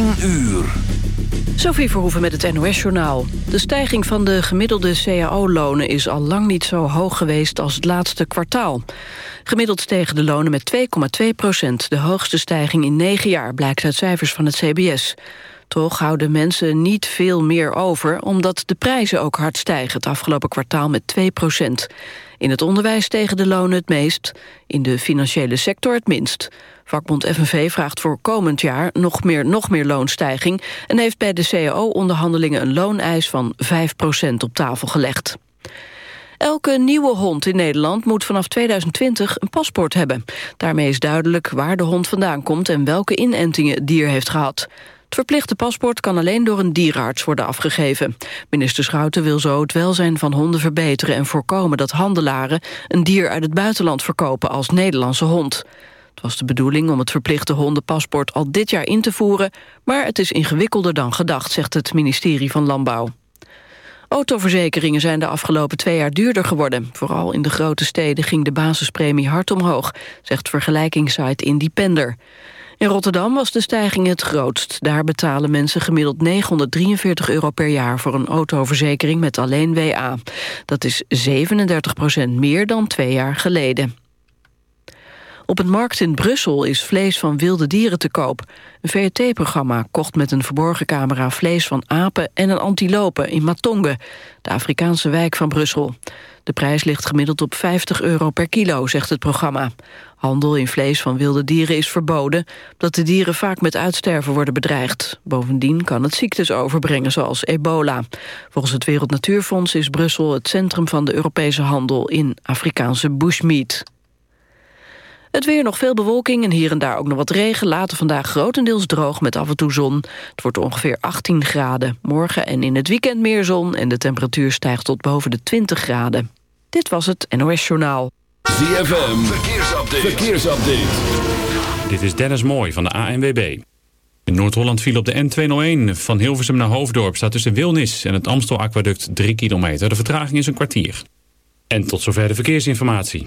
10 uur. Sophie Verhoeven met het NOS-journaal. De stijging van de gemiddelde cao-lonen is al lang niet zo hoog geweest als het laatste kwartaal. Gemiddeld stegen de lonen met 2,2 procent. De hoogste stijging in negen jaar, blijkt uit cijfers van het CBS. Toch houden mensen niet veel meer over... omdat de prijzen ook hard stijgen het afgelopen kwartaal met 2 procent. In het onderwijs stegen de lonen het meest, in de financiële sector het minst. Vakbond FNV vraagt voor komend jaar nog meer, nog meer loonstijging... en heeft bij de cao-onderhandelingen een looneis van 5% op tafel gelegd. Elke nieuwe hond in Nederland moet vanaf 2020 een paspoort hebben. Daarmee is duidelijk waar de hond vandaan komt... en welke inentingen het dier heeft gehad. Het verplichte paspoort kan alleen door een dierenarts worden afgegeven. Minister Schouten wil zo het welzijn van honden verbeteren... en voorkomen dat handelaren een dier uit het buitenland verkopen als Nederlandse hond. Het was de bedoeling om het verplichte hondenpaspoort al dit jaar in te voeren... maar het is ingewikkelder dan gedacht, zegt het ministerie van Landbouw. Autoverzekeringen zijn de afgelopen twee jaar duurder geworden. Vooral in de grote steden ging de basispremie hard omhoog, zegt vergelijkingssite Independer. In Rotterdam was de stijging het grootst. Daar betalen mensen gemiddeld 943 euro per jaar... voor een autoverzekering met alleen WA. Dat is 37 procent meer dan twee jaar geleden. Op een markt in Brussel is vlees van wilde dieren te koop. Een VRT-programma kocht met een verborgen camera vlees van apen en een antilopen in Matonge, de Afrikaanse wijk van Brussel. De prijs ligt gemiddeld op 50 euro per kilo, zegt het programma. Handel in vlees van wilde dieren is verboden... omdat de dieren vaak met uitsterven worden bedreigd. Bovendien kan het ziektes overbrengen, zoals ebola. Volgens het Wereld Natuurfonds is Brussel het centrum van de Europese handel... in Afrikaanse bushmeat. Het weer nog veel bewolking en hier en daar ook nog wat regen. Later vandaag grotendeels droog met af en toe zon. Het wordt ongeveer 18 graden. Morgen en in het weekend meer zon... en de temperatuur stijgt tot boven de 20 graden. Dit was het NOS Journaal. ZFM, verkeersupdate. verkeersupdate. Dit is Dennis Mooi van de ANWB. In Noord-Holland viel op de N201 van Hilversum naar Hoofddorp... staat tussen Wilnis en het Amstel-aquaduct 3 kilometer. De vertraging is een kwartier. En tot zover de verkeersinformatie.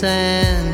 sand.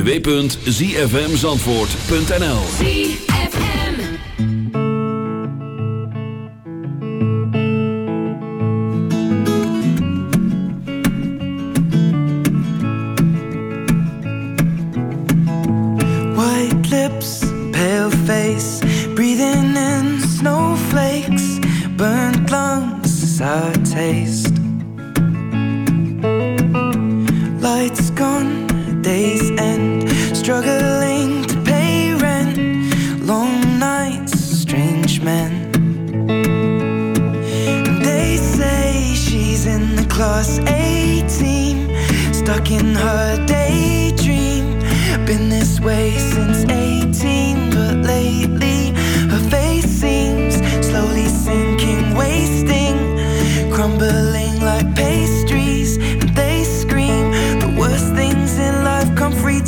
www.zfmzandvoort.nl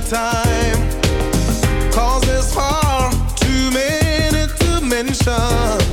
time. Cause there's far too many to mention.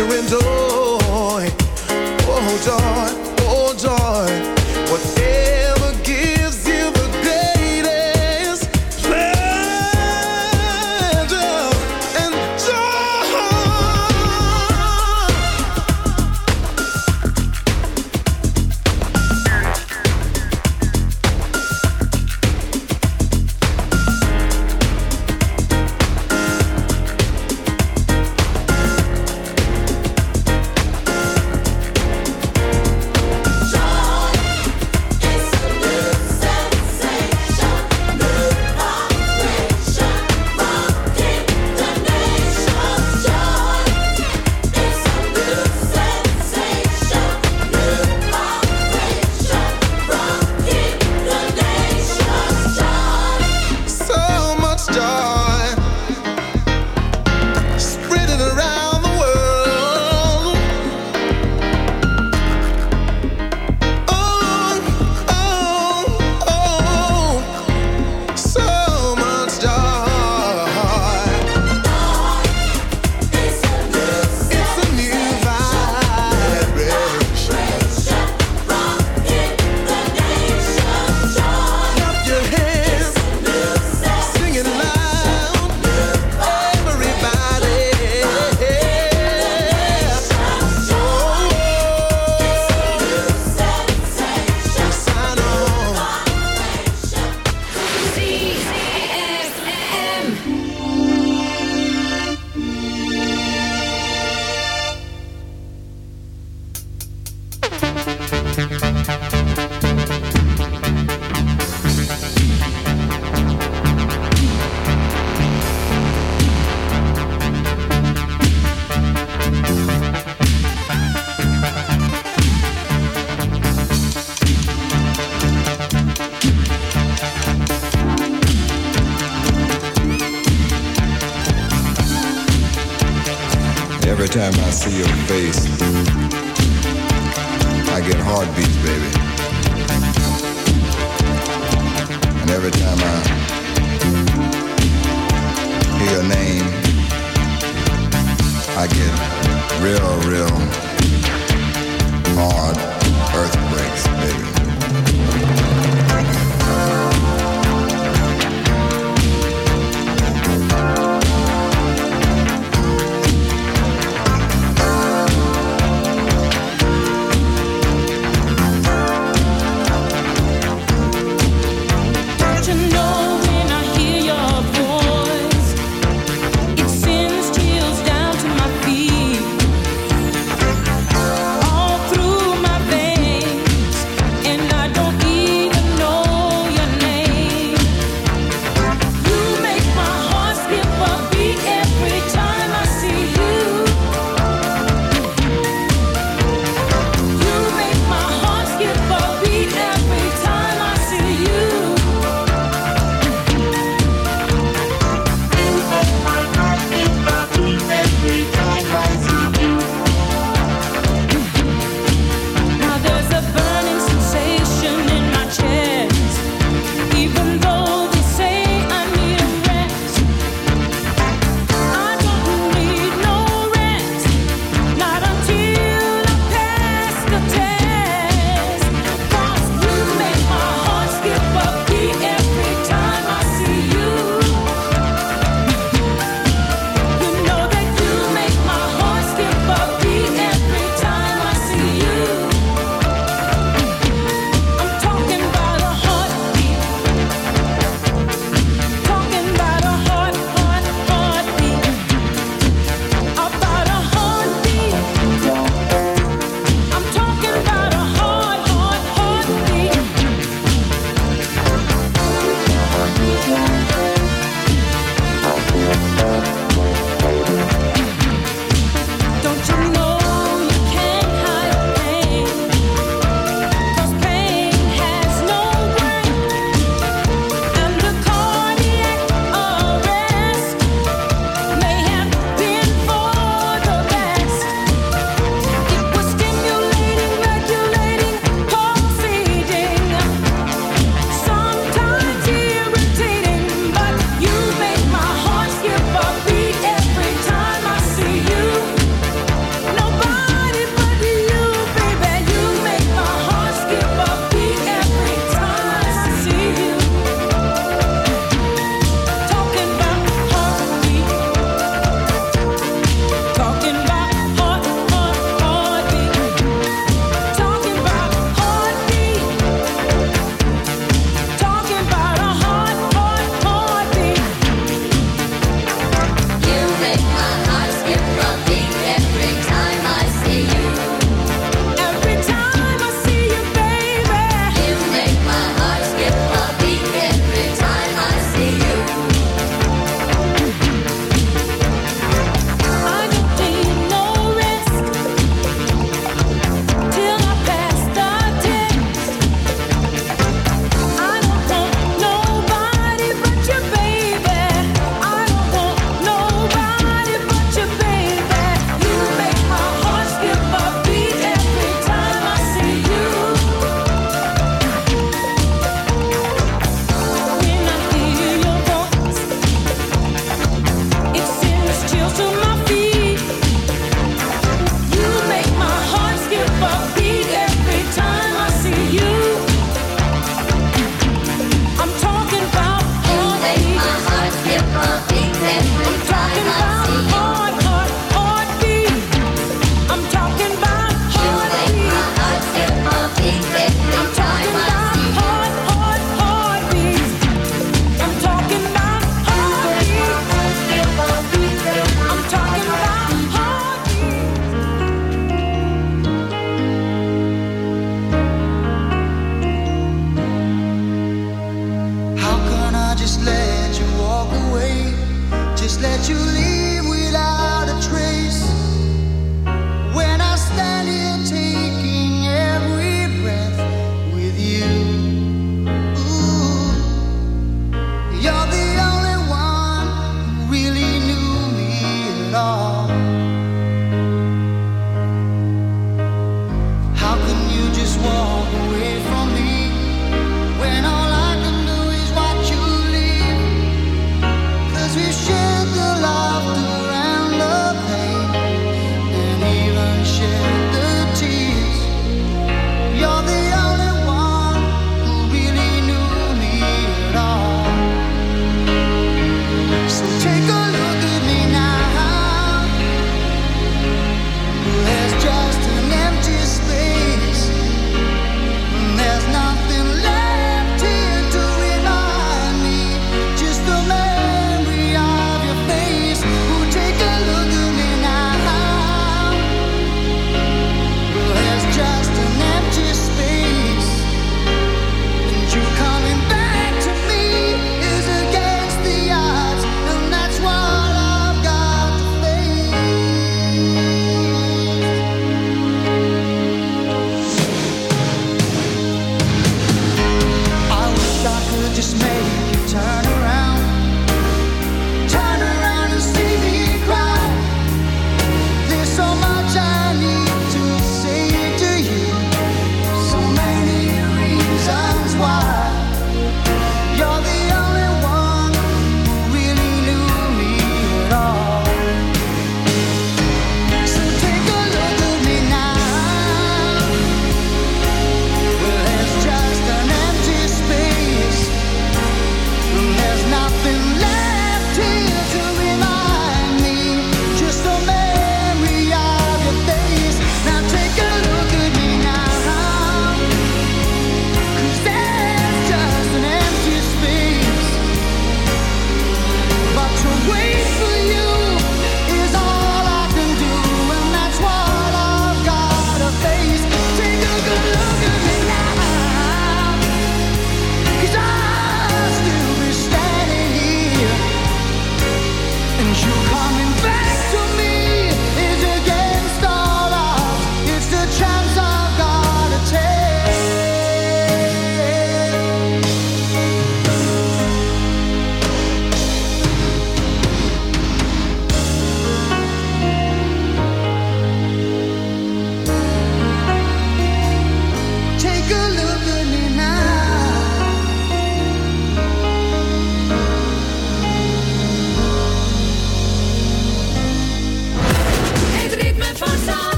surrender. see your face.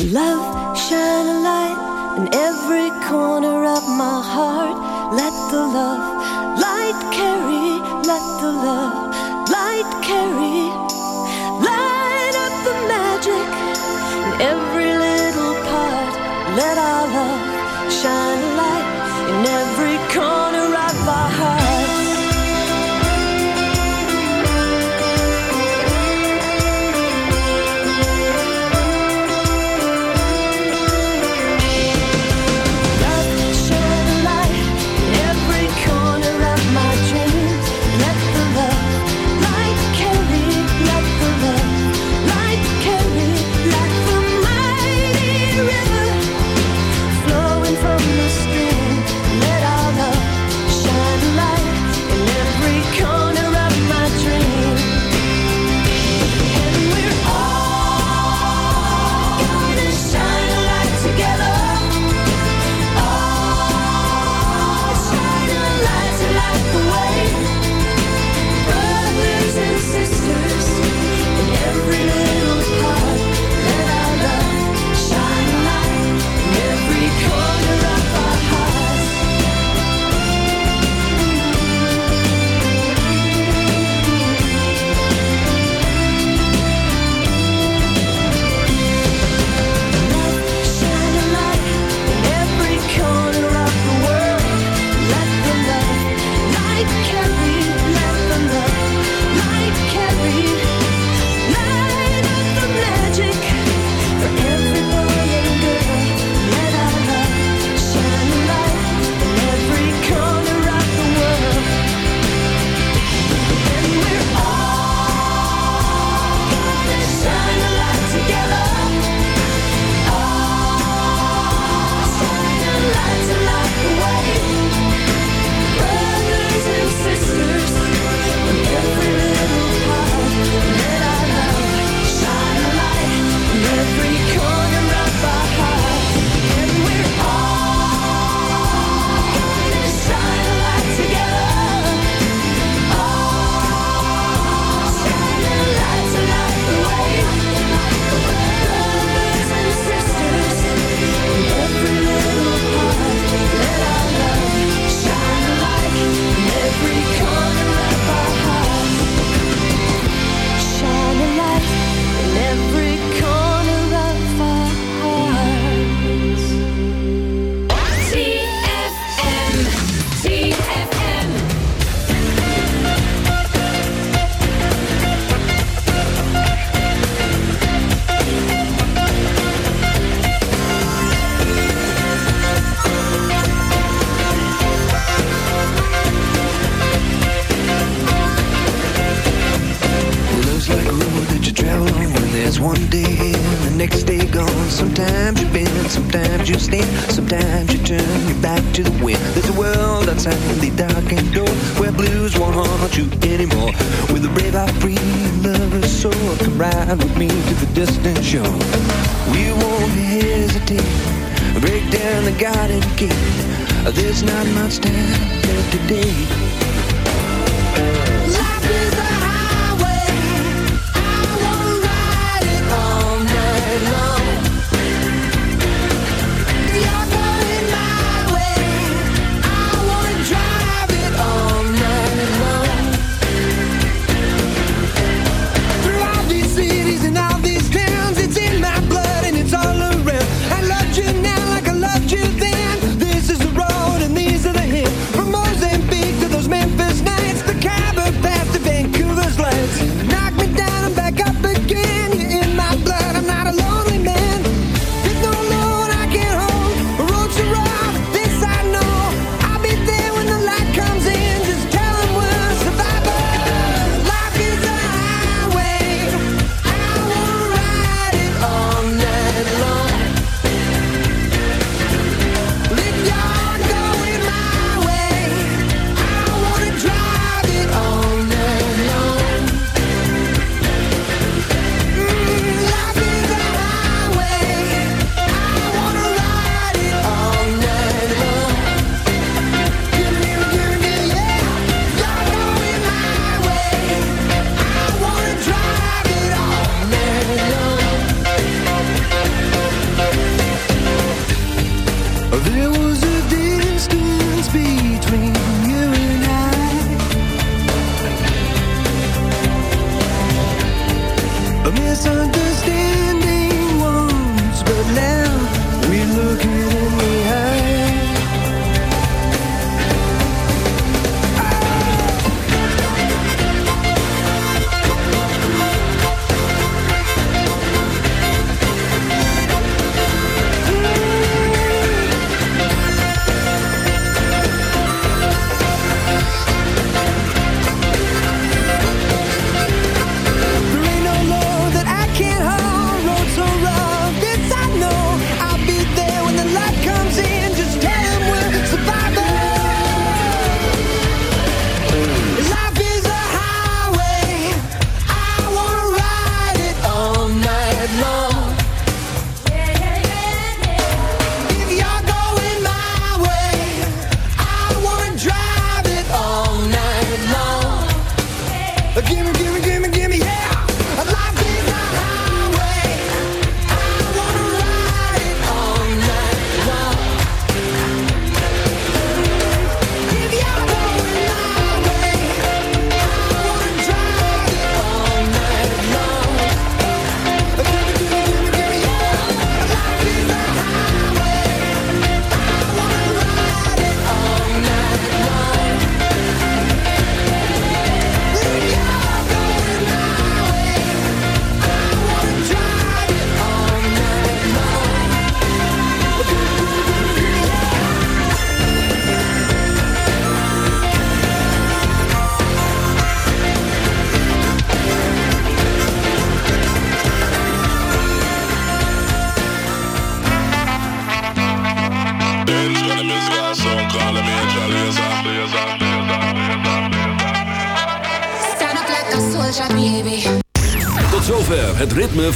Love, shine a light in every corner of my heart. Let the love light carry. Let the love.